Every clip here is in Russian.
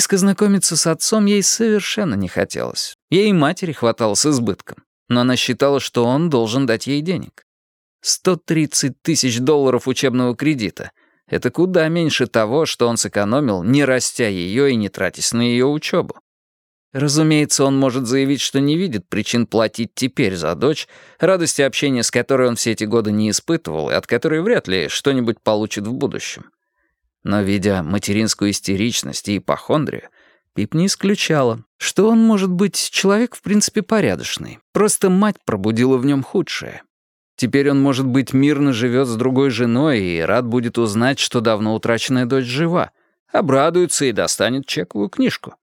Близко знакомиться с отцом ей совершенно не хотелось. Ей матери хватало с избытком, но она считала, что он должен дать ей денег. 130 тысяч долларов учебного кредита — это куда меньше того, что он сэкономил, не растя ее и не тратясь на ее учебу. Разумеется, он может заявить, что не видит причин платить теперь за дочь, радости общения с которой он все эти годы не испытывал и от которой вряд ли что-нибудь получит в будущем. Но, видя материнскую истеричность и ипохондрию, Пип не исключала, что он может быть человек в принципе порядочный. Просто мать пробудила в нем худшее. Теперь он, может быть, мирно живет с другой женой и рад будет узнать, что давно утраченная дочь жива, обрадуется и достанет чековую книжку.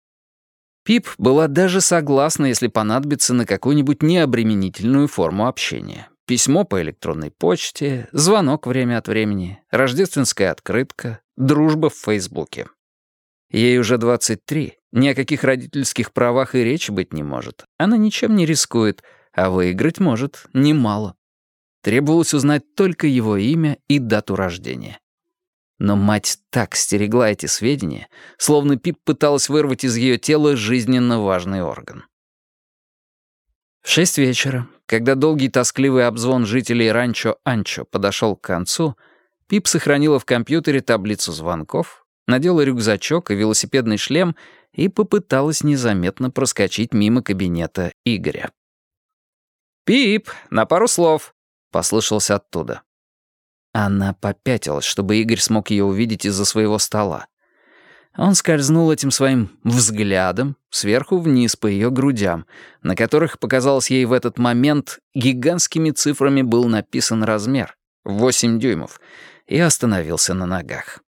Пип была даже согласна, если понадобится, на какую-нибудь необременительную форму общения. Письмо по электронной почте, звонок время от времени, рождественская открытка, дружба в Фейсбуке. Ей уже 23, ни о каких родительских правах и речи быть не может. Она ничем не рискует, а выиграть может немало. Требовалось узнать только его имя и дату рождения. Но мать так стерегла эти сведения, словно Пип пыталась вырвать из ее тела жизненно важный орган. В шесть вечера, когда долгий тоскливый обзвон жителей ранчо Анчо подошел к концу, Пип сохранила в компьютере таблицу звонков, надела рюкзачок и велосипедный шлем и попыталась незаметно проскочить мимо кабинета Игоря. «Пип, на пару слов», — послышался оттуда. Она попятилась, чтобы Игорь смог ее увидеть из-за своего стола. Он скользнул этим своим взглядом сверху вниз по ее грудям, на которых, показалось ей в этот момент, гигантскими цифрами был написан размер — 8 дюймов, и остановился на ногах.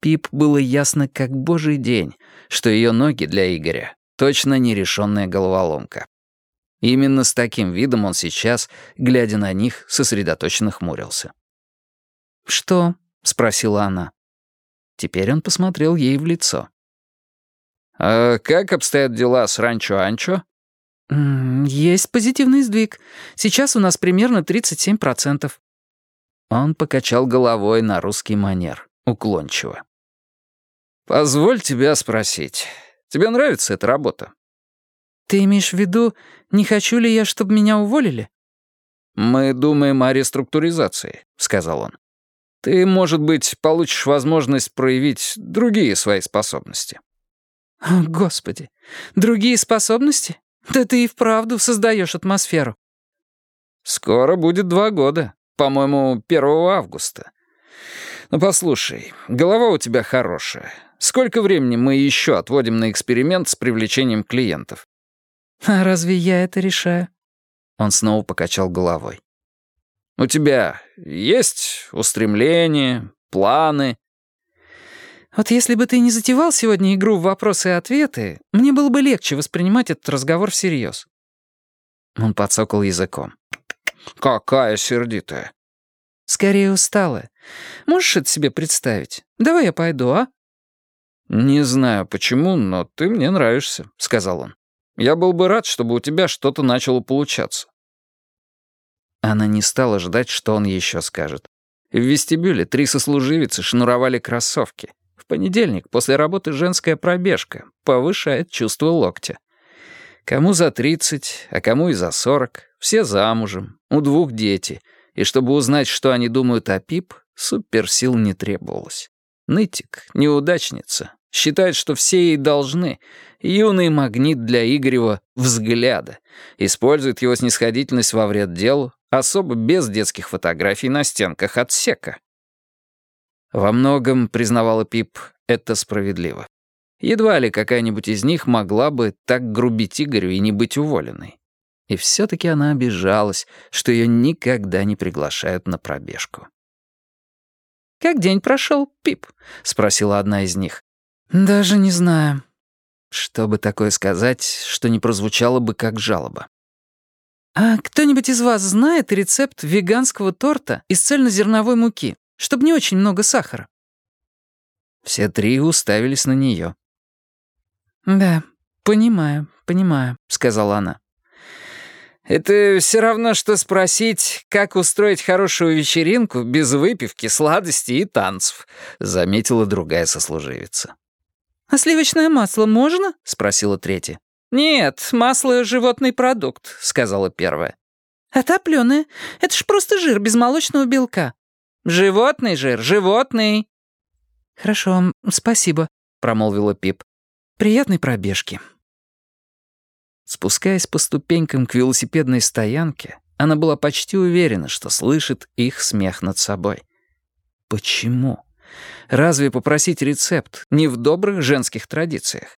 Пип было ясно как божий день, что ее ноги для Игоря — точно нерешенная головоломка. Именно с таким видом он сейчас, глядя на них, сосредоточенно хмурился. «Что?» — спросила она. Теперь он посмотрел ей в лицо. «А как обстоят дела с Ранчо-Анчо?» «Есть позитивный сдвиг. Сейчас у нас примерно 37%. Он покачал головой на русский манер, уклончиво. «Позволь тебя спросить. Тебе нравится эта работа?» «Ты имеешь в виду, не хочу ли я, чтобы меня уволили?» «Мы думаем о реструктуризации», — сказал он. Ты, может быть, получишь возможность проявить другие свои способности». О, «Господи, другие способности? Да ты и вправду создаешь атмосферу». «Скоро будет два года, по-моему, 1 августа. Ну, послушай, голова у тебя хорошая. Сколько времени мы еще отводим на эксперимент с привлечением клиентов?» «А разве я это решаю?» Он снова покачал головой. У тебя есть устремления, планы?» «Вот если бы ты не затевал сегодня игру в вопросы и ответы, мне было бы легче воспринимать этот разговор всерьез». Он подсокал языком. «Какая сердитая!» «Скорее усталая. Можешь это себе представить? Давай я пойду, а?» «Не знаю почему, но ты мне нравишься», — сказал он. «Я был бы рад, чтобы у тебя что-то начало получаться. Она не стала ждать, что он еще скажет. В вестибюле три сослуживицы шнуровали кроссовки. В понедельник после работы женская пробежка повышает чувство локтя. Кому за 30, а кому и за 40. Все замужем, у двух дети. И чтобы узнать, что они думают о Пип, суперсил не требовалось. Нытик, неудачница, считает, что все ей должны. Юный магнит для Игорева взгляда. Использует его снисходительность во вред делу, особо без детских фотографий на стенках отсека. Во многом, признавала Пип, это справедливо. Едва ли какая-нибудь из них могла бы так грубить Игорю и не быть уволенной. И все-таки она обижалась, что ее никогда не приглашают на пробежку. «Как день прошел, Пип?» — спросила одна из них. «Даже не знаю». Что бы такое сказать, что не прозвучало бы как жалоба. «А кто-нибудь из вас знает рецепт веганского торта из цельнозерновой муки, чтобы не очень много сахара?» Все три уставились на нее. «Да, понимаю, понимаю», — сказала она. «Это все равно, что спросить, как устроить хорошую вечеринку без выпивки, сладостей и танцев», — заметила другая сослуживица. «А сливочное масло можно?» — спросила третья. «Нет, масло — животный продукт», — сказала первая. «А топленое? Это ж просто жир без молочного белка». «Животный жир, животный». «Хорошо, спасибо», — промолвила Пип. «Приятной пробежки». Спускаясь по ступенькам к велосипедной стоянке, она была почти уверена, что слышит их смех над собой. Почему? Разве попросить рецепт не в добрых женских традициях?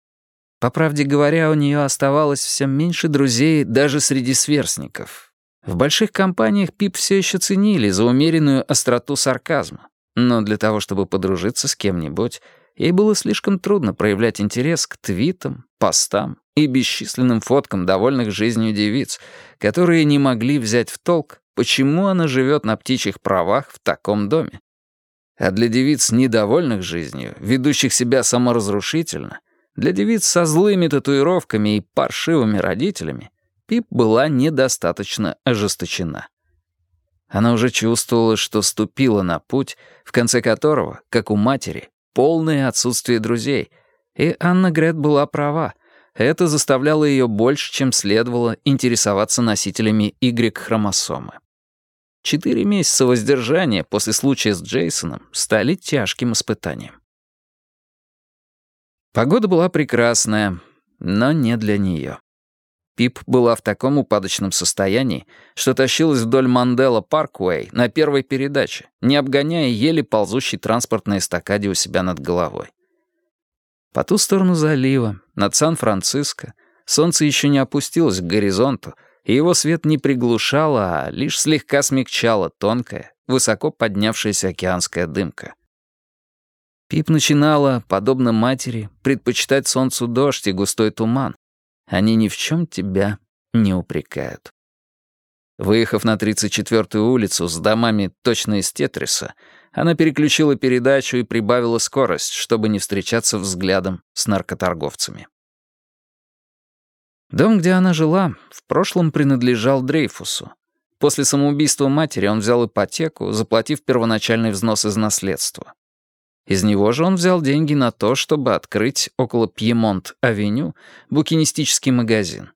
По правде говоря, у нее оставалось все меньше друзей даже среди сверстников. В больших компаниях Пип все еще ценили за умеренную остроту сарказма. Но для того, чтобы подружиться с кем-нибудь, ей было слишком трудно проявлять интерес к твитам, постам и бесчисленным фоткам довольных жизнью девиц, которые не могли взять в толк, почему она живет на птичьих правах в таком доме. А для девиц, недовольных жизнью, ведущих себя саморазрушительно — для девиц со злыми татуировками и паршивыми родителями Пип была недостаточно ожесточена. Она уже чувствовала, что ступила на путь, в конце которого, как у матери, полное отсутствие друзей. И Анна Грет была права. Это заставляло ее больше, чем следовало, интересоваться носителями Y-хромосомы. Четыре месяца воздержания после случая с Джейсоном стали тяжким испытанием. Погода была прекрасная, но не для нее. Пип была в таком упадочном состоянии, что тащилась вдоль Мандела Парквей на первой передаче, не обгоняя еле ползущий транспорт на эстакаде у себя над головой. По ту сторону залива, над Сан-Франциско, солнце еще не опустилось к горизонту, и его свет не приглушало, а лишь слегка смягчало тонкая, высоко поднявшаяся океанская дымка. Пип начинала, подобно матери, предпочитать солнцу дождь и густой туман. Они ни в чем тебя не упрекают. Выехав на 34-ю улицу с домами точно из Тетриса, она переключила передачу и прибавила скорость, чтобы не встречаться взглядом с наркоторговцами. Дом, где она жила, в прошлом принадлежал Дрейфусу. После самоубийства матери он взял ипотеку, заплатив первоначальный взнос из наследства. Из него же он взял деньги на то, чтобы открыть около Пьемонт-авеню букинистический магазин.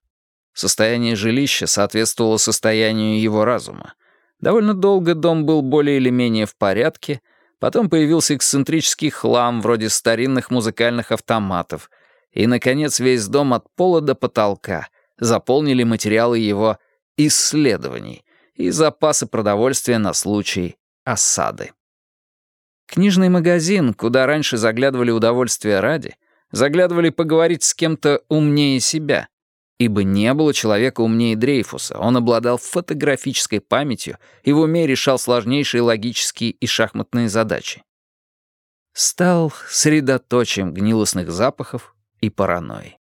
Состояние жилища соответствовало состоянию его разума. Довольно долго дом был более или менее в порядке, потом появился эксцентрический хлам вроде старинных музыкальных автоматов, и, наконец, весь дом от пола до потолка заполнили материалы его исследований и запасы продовольствия на случай осады. Книжный магазин, куда раньше заглядывали удовольствия ради, заглядывали поговорить с кем-то умнее себя, ибо не было человека умнее Дрейфуса, он обладал фотографической памятью и в уме решал сложнейшие логические и шахматные задачи. Стал средоточием гнилостных запахов и паранойи.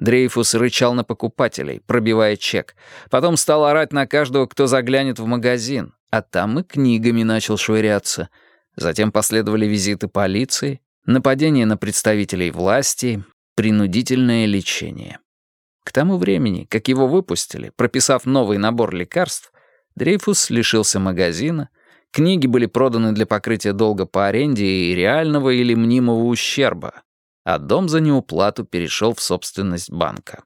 Дрейфус рычал на покупателей, пробивая чек. Потом стал орать на каждого, кто заглянет в магазин, а там и книгами начал швыряться — Затем последовали визиты полиции, нападения на представителей власти, принудительное лечение. К тому времени, как его выпустили, прописав новый набор лекарств, Дрейфус лишился магазина, книги были проданы для покрытия долга по аренде и реального или мнимого ущерба, а дом за неуплату перешел в собственность банка.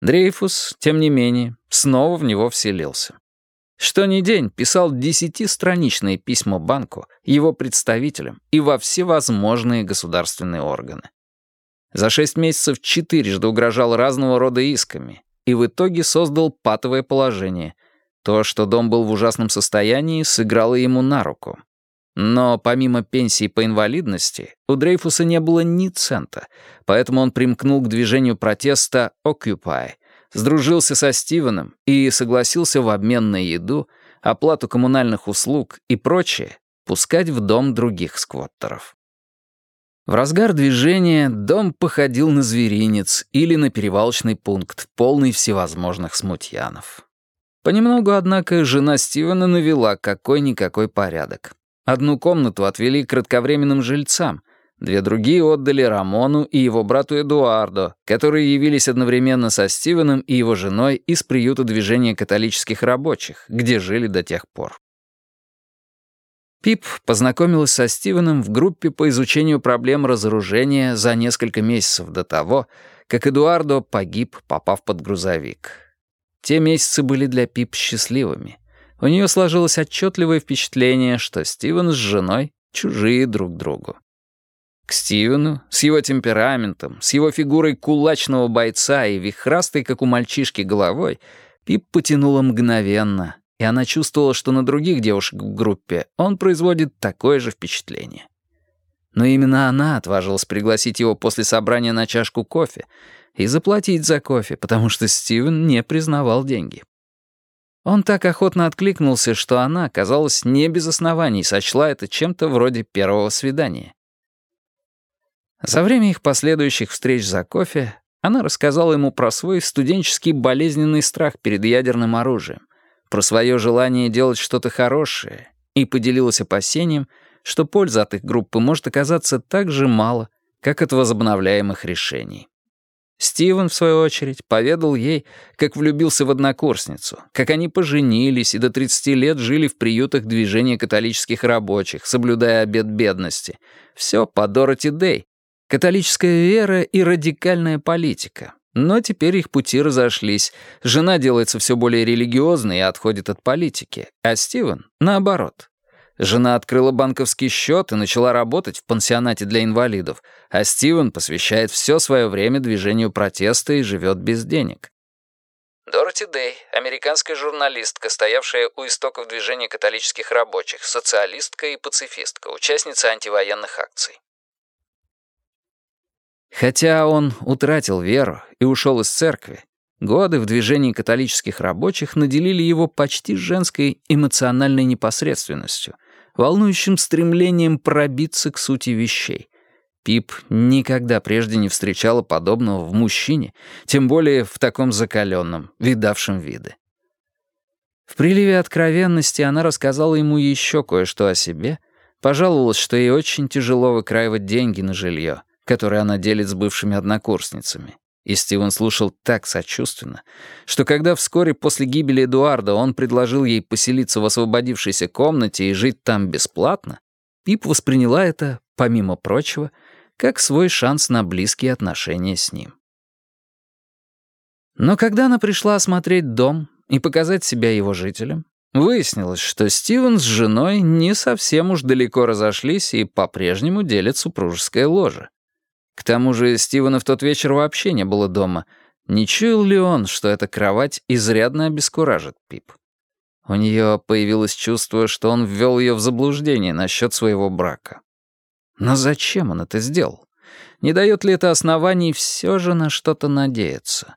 Дрейфус, тем не менее, снова в него вселился. Что ни день писал десятистраничные письма банку, его представителям и во всевозможные государственные органы. За шесть месяцев четырежды угрожал разного рода исками и в итоге создал патовое положение. То, что дом был в ужасном состоянии, сыграло ему на руку. Но помимо пенсии по инвалидности, у Дрейфуса не было ни цента, поэтому он примкнул к движению протеста «Occupy», сдружился со Стивеном и согласился в обмен на еду, оплату коммунальных услуг и прочее пускать в дом других сквоттеров. В разгар движения дом походил на зверинец или на перевалочный пункт, полный всевозможных смутьянов. Понемногу, однако, жена Стивена навела какой-никакой порядок. Одну комнату отвели кратковременным жильцам, Две другие отдали Рамону и его брату Эдуардо, которые явились одновременно со Стивеном и его женой из приюта движения католических рабочих, где жили до тех пор. Пип познакомилась со Стивеном в группе по изучению проблем разоружения за несколько месяцев до того, как Эдуардо погиб, попав под грузовик. Те месяцы были для Пип счастливыми. У нее сложилось отчетливое впечатление, что Стивен с женой чужие друг другу. К Стивену, с его темпераментом, с его фигурой кулачного бойца и вихрастой, как у мальчишки, головой, Пип потянула мгновенно, и она чувствовала, что на других девушек в группе он производит такое же впечатление. Но именно она отважилась пригласить его после собрания на чашку кофе и заплатить за кофе, потому что Стивен не признавал деньги. Он так охотно откликнулся, что она, казалось, не без оснований сочла это чем-то вроде первого свидания. За время их последующих встреч за кофе она рассказала ему про свой студенческий болезненный страх перед ядерным оружием, про свое желание делать что-то хорошее и поделилась опасением, что польза от их группы может оказаться так же мало, как от возобновляемых решений. Стивен, в свою очередь, поведал ей, как влюбился в однокурсницу, как они поженились и до 30 лет жили в приютах движения католических рабочих, соблюдая обет бедности. Все по Дороти Дэй. Католическая вера и радикальная политика. Но теперь их пути разошлись. Жена делается все более религиозной и отходит от политики, а Стивен — наоборот. Жена открыла банковский счет и начала работать в пансионате для инвалидов, а Стивен посвящает все свое время движению протеста и живет без денег. Дороти Дэй, американская журналистка, стоявшая у истоков движения католических рабочих, социалистка и пацифистка, участница антивоенных акций. Хотя он утратил веру и ушел из церкви, годы в движении католических рабочих наделили его почти женской эмоциональной непосредственностью, волнующим стремлением пробиться к сути вещей. Пип никогда прежде не встречала подобного в мужчине, тем более в таком закаленном, видавшем виды. В приливе откровенности она рассказала ему еще кое-что о себе, пожаловалась, что ей очень тяжело выкраивать деньги на жилье — который она делит с бывшими однокурсницами. И Стивен слушал так сочувственно, что когда вскоре после гибели Эдуарда он предложил ей поселиться в освободившейся комнате и жить там бесплатно, Пип восприняла это, помимо прочего, как свой шанс на близкие отношения с ним. Но когда она пришла осмотреть дом и показать себя его жителям, выяснилось, что Стивен с женой не совсем уж далеко разошлись и по-прежнему делят супружеское ложе. К тому же Стивена в тот вечер вообще не было дома. Не чуял ли он, что эта кровать изрядно обескуражит Пип? У нее появилось чувство, что он ввел ее в заблуждение насчет своего брака. Но зачем он это сделал? Не дает ли это оснований все же на что-то надеяться?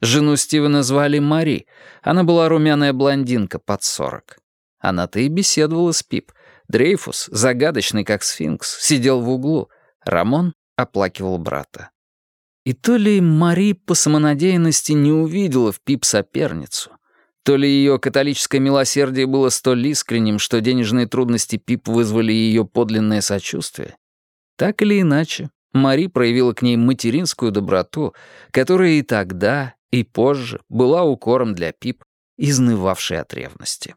Жену Стивена звали Мари. Она была румяная блондинка под сорок. Она-то и беседовала с Пип. Дрейфус, загадочный как сфинкс, сидел в углу. Рамон оплакивал брата. И то ли Мари по самонадеянности не увидела в Пип соперницу, то ли ее католическое милосердие было столь искренним, что денежные трудности Пип вызвали ее подлинное сочувствие. Так или иначе, Мари проявила к ней материнскую доброту, которая и тогда, и позже была укором для Пип, изнывавшей от ревности.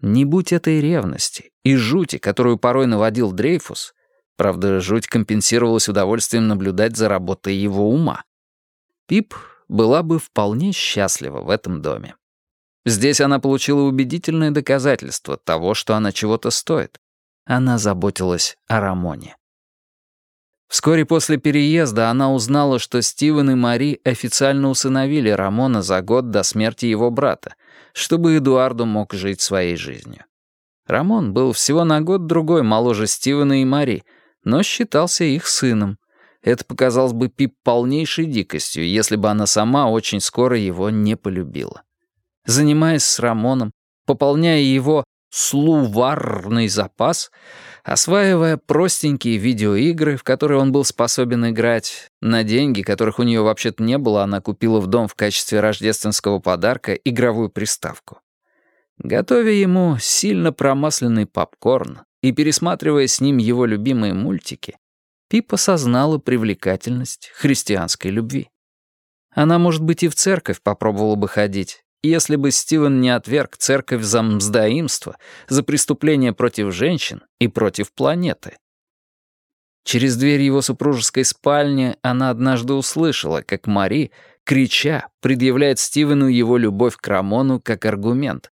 Не будь этой ревности и жути, которую порой наводил Дрейфус, Правда, жуть компенсировалась удовольствием наблюдать за работой его ума. Пип была бы вполне счастлива в этом доме. Здесь она получила убедительное доказательство того, что она чего-то стоит. Она заботилась о Рамоне. Вскоре после переезда она узнала, что Стивен и Мари официально усыновили Рамона за год до смерти его брата, чтобы Эдуарду мог жить своей жизнью. Рамон был всего на год другой моложе Стивена и Мари — но считался их сыном. Это показалось бы Пип полнейшей дикостью, если бы она сама очень скоро его не полюбила. Занимаясь с Рамоном, пополняя его слуварный запас, осваивая простенькие видеоигры, в которые он был способен играть, на деньги, которых у нее вообще-то не было, она купила в дом в качестве рождественского подарка игровую приставку. Готовя ему сильно промасленный попкорн, и пересматривая с ним его любимые мультики, Пип осознала привлекательность христианской любви. Она, может быть, и в церковь попробовала бы ходить, если бы Стивен не отверг церковь за мздоимство, за преступление против женщин и против планеты. Через дверь его супружеской спальни она однажды услышала, как Мари, крича, предъявляет Стивену его любовь к Рамону как аргумент.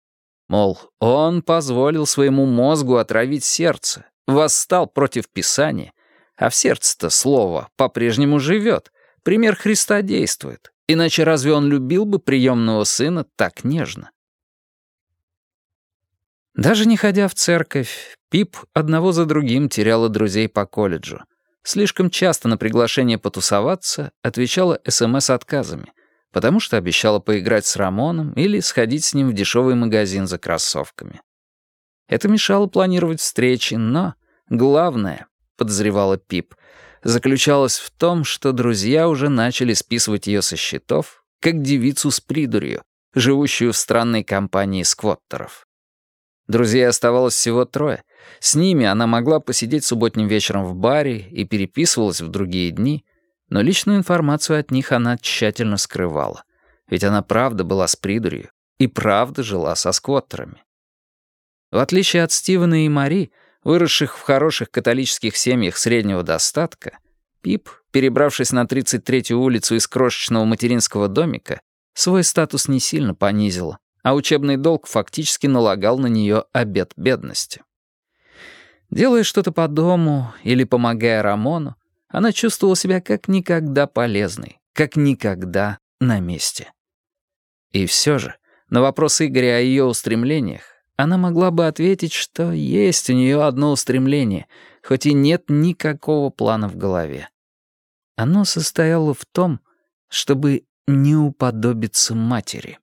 Мол, он позволил своему мозгу отравить сердце, восстал против Писания, а в сердце-то слово по-прежнему живет, пример Христа действует. Иначе разве он любил бы приемного сына так нежно? Даже не ходя в церковь, Пип одного за другим теряла друзей по колледжу. Слишком часто на приглашение потусоваться отвечала СМС-отказами, потому что обещала поиграть с Рамоном или сходить с ним в дешевый магазин за кроссовками. Это мешало планировать встречи, но главное, подозревала Пип, заключалась в том, что друзья уже начали списывать ее со счетов, как девицу с придурью, живущую в странной компании сквоттеров. Друзей оставалось всего трое. С ними она могла посидеть субботним вечером в баре и переписывалась в другие дни, но личную информацию от них она тщательно скрывала. Ведь она правда была с придурью и правда жила со сквоттерами. В отличие от Стивена и Мари, выросших в хороших католических семьях среднего достатка, Пип, перебравшись на 33-ю улицу из крошечного материнского домика, свой статус не сильно понизила, а учебный долг фактически налагал на нее обет бедности. Делая что-то по дому или помогая Рамону, она чувствовала себя как никогда полезной, как никогда на месте. И все же, на вопрос Игоря о ее устремлениях, она могла бы ответить, что есть у нее одно устремление, хоть и нет никакого плана в голове. Оно состояло в том, чтобы не уподобиться матери.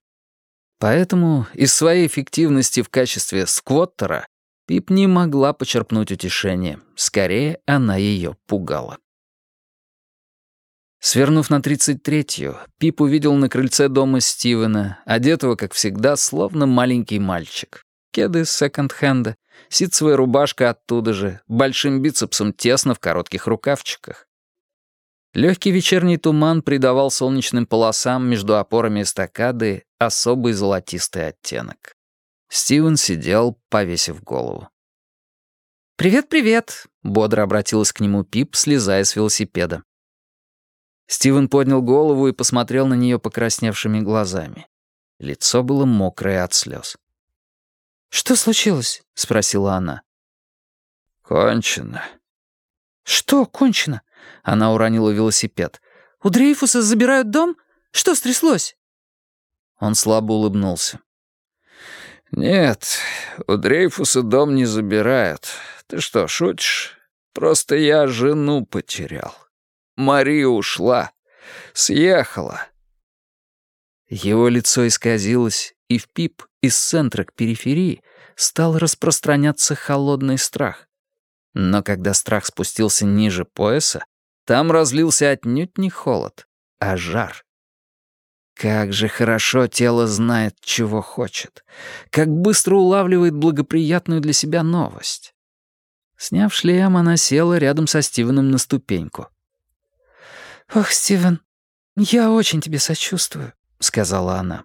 Поэтому из своей эффективности в качестве сквоттера Пип не могла почерпнуть утешение. Скорее, она ее пугала. Свернув на 33-ю, Пип увидел на крыльце дома Стивена, одетого, как всегда, словно маленький мальчик. Кеды секонд-хенда, ситцевая рубашка оттуда же, большим бицепсом тесно в коротких рукавчиках. Легкий вечерний туман придавал солнечным полосам между опорами эстакады особый золотистый оттенок. Стивен сидел, повесив голову. «Привет-привет», — бодро обратилась к нему Пип, слезая с велосипеда. Стивен поднял голову и посмотрел на нее покрасневшими глазами. Лицо было мокрое от слез. «Что случилось?» — спросила она. «Кончено». «Что кончено?» — она уронила велосипед. «У Дрейфуса забирают дом? Что стряслось?» Он слабо улыбнулся. «Нет, у Дрейфуса дом не забирают. Ты что, шутишь? Просто я жену потерял. Мария ушла. Съехала». Его лицо исказилось, и в пип из центра к периферии стал распространяться холодный страх. Но когда страх спустился ниже пояса, там разлился отнюдь не холод, а жар. Как же хорошо тело знает, чего хочет. Как быстро улавливает благоприятную для себя новость. Сняв шлем, она села рядом со Стивеном на ступеньку. «Ох, Стивен, я очень тебе сочувствую», — сказала она.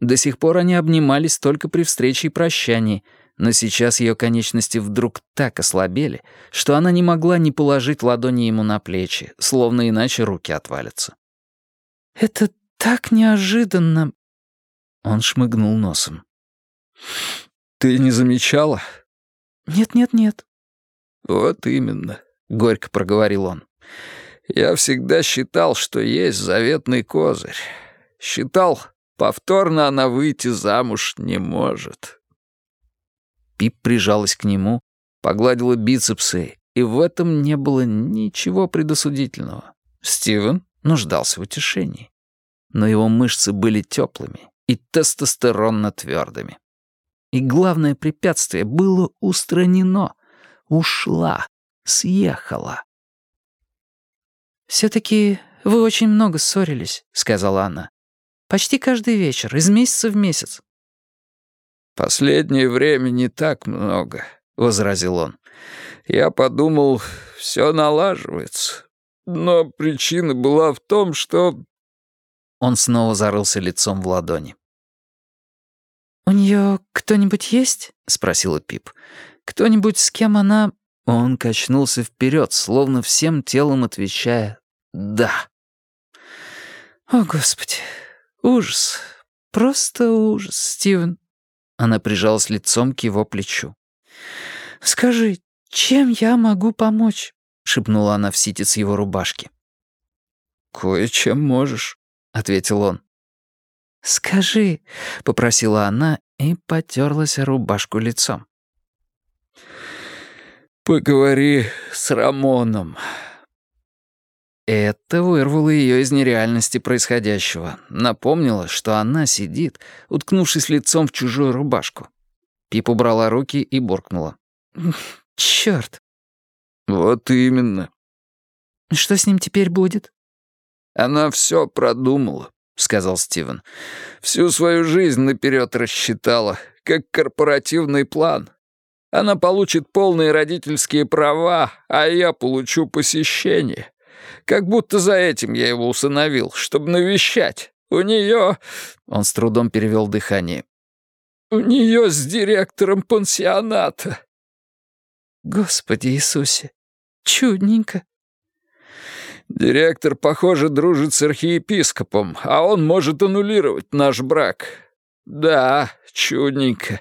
До сих пор они обнимались только при встрече и прощании, но сейчас ее конечности вдруг так ослабели, что она не могла не положить ладони ему на плечи, словно иначе руки отвалятся. «Это так неожиданно!» Он шмыгнул носом. «Ты не замечала?» «Нет-нет-нет». «Вот именно», — горько проговорил он. «Я всегда считал, что есть заветный козырь. Считал, Повторно она выйти замуж не может. Пип прижалась к нему, погладила бицепсы, и в этом не было ничего предосудительного. Стивен нуждался в утешении. Но его мышцы были теплыми и тестостеронно твердыми. И главное препятствие было устранено. Ушла, съехала. «Все-таки вы очень много ссорились», — сказала она. Почти каждый вечер, из месяца в месяц». «Последнее время не так много», — возразил он. «Я подумал, все налаживается. Но причина была в том, что...» Он снова зарылся лицом в ладони. «У нее кто-нибудь есть?» — спросила Пип. «Кто-нибудь, с кем она...» Он качнулся вперед, словно всем телом отвечая «да». «О, Господи, ужас, просто ужас, Стивен». Она прижалась лицом к его плечу. «Скажи, чем я могу помочь?» — шепнула она в ситец его рубашки. «Кое-чем можешь», — ответил он. «Скажи», — попросила она и потерлась рубашку лицом. «Поговори с Рамоном». Это вырвало ее из нереальности происходящего. Напомнило, что она сидит, уткнувшись лицом в чужую рубашку. Пип убрала руки и буркнула. «Чёрт». «Вот именно». «Что с ним теперь будет?» «Она все продумала», — сказал Стивен. «Всю свою жизнь наперед рассчитала, как корпоративный план. Она получит полные родительские права, а я получу посещение. Как будто за этим я его усыновил, чтобы навещать. У нее...» Он с трудом перевел дыхание. «У нее с директором пансионата». «Господи Иисусе, чудненько». «Директор, похоже, дружит с архиепископом, а он может аннулировать наш брак. Да, чудненько.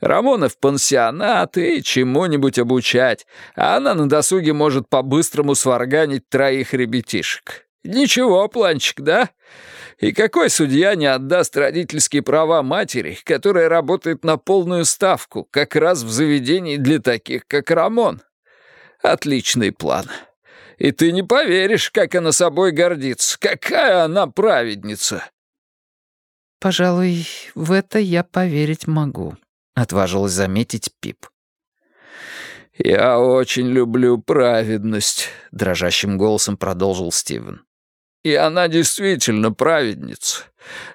Рамона в пансионат и чему-нибудь обучать, а она на досуге может по-быстрому сварганить троих ребятишек. Ничего, планчик, да? И какой судья не отдаст родительские права матери, которая работает на полную ставку, как раз в заведении для таких, как Рамон? Отличный план. И ты не поверишь, как она собой гордится. Какая она праведница!» «Пожалуй, в это я поверить могу», — отважилась заметить Пип. «Я очень люблю праведность», — дрожащим голосом продолжил Стивен. «И она действительно праведница.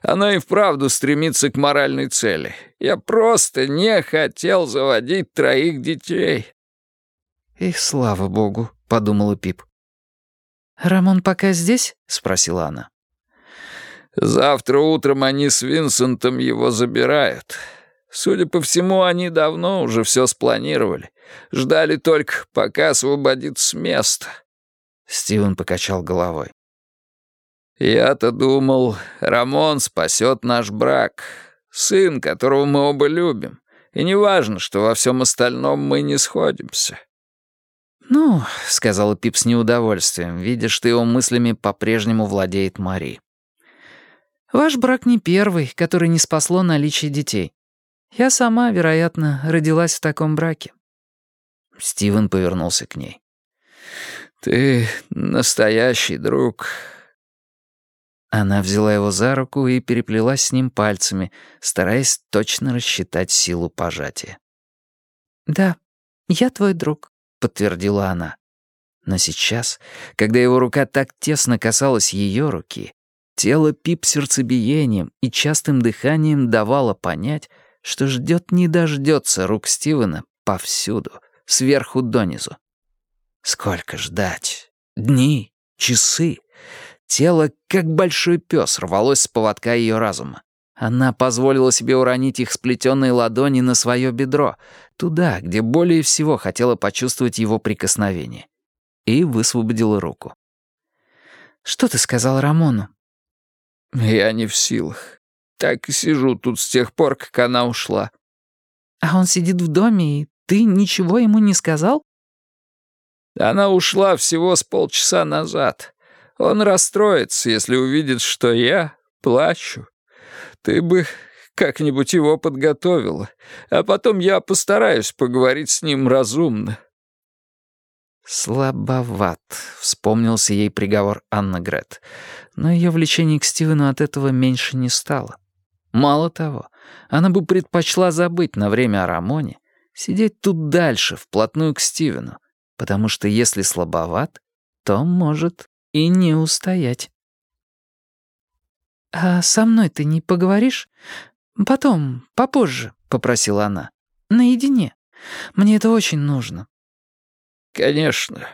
Она и вправду стремится к моральной цели. Я просто не хотел заводить троих детей». «И слава богу», — подумала Пип. «Рамон пока здесь?» — спросила она. Завтра утром они с Винсентом его забирают. Судя по всему, они давно уже все спланировали. Ждали только, пока освободится с места. Стивен покачал головой. «Я-то думал, Рамон спасет наш брак. Сын, которого мы оба любим. И неважно, что во всем остальном мы не сходимся». «Ну», — сказала Пип с неудовольствием, видя, что его мыслями по-прежнему владеет Мари. Ваш брак не первый, который не спасло наличие детей. Я сама, вероятно, родилась в таком браке». Стивен повернулся к ней. «Ты настоящий друг». Она взяла его за руку и переплелась с ним пальцами, стараясь точно рассчитать силу пожатия. «Да, я твой друг», — подтвердила она. Но сейчас, когда его рука так тесно касалась ее руки, Тело Пип сердцебиением и частым дыханием давало понять, что ждет не дождется рук Стивена повсюду, сверху донизу. Сколько ждать? Дни, часы. Тело, как большой пес, рвалось с поводка ее разума. Она позволила себе уронить их сплетенные ладони на свое бедро, туда, где более всего хотела почувствовать его прикосновение. И высвободила руку. «Что ты сказал Рамону?» «Я не в силах. Так и сижу тут с тех пор, как она ушла». «А он сидит в доме, и ты ничего ему не сказал?» «Она ушла всего с полчаса назад. Он расстроится, если увидит, что я плачу. Ты бы как-нибудь его подготовила, а потом я постараюсь поговорить с ним разумно». «Слабоват», — вспомнился ей приговор Анна Грет. Но ее влечение к Стивену от этого меньше не стало. Мало того, она бы предпочла забыть на время о Рамоне, сидеть тут дальше, вплотную к Стивену, потому что если слабоват, то может и не устоять. «А со мной ты не поговоришь? Потом, попозже», — попросила она. «Наедине. Мне это очень нужно». «Конечно.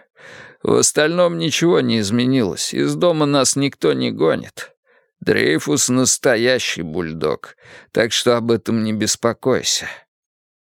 В остальном ничего не изменилось. Из дома нас никто не гонит. Дрейфус — настоящий бульдог, так что об этом не беспокойся.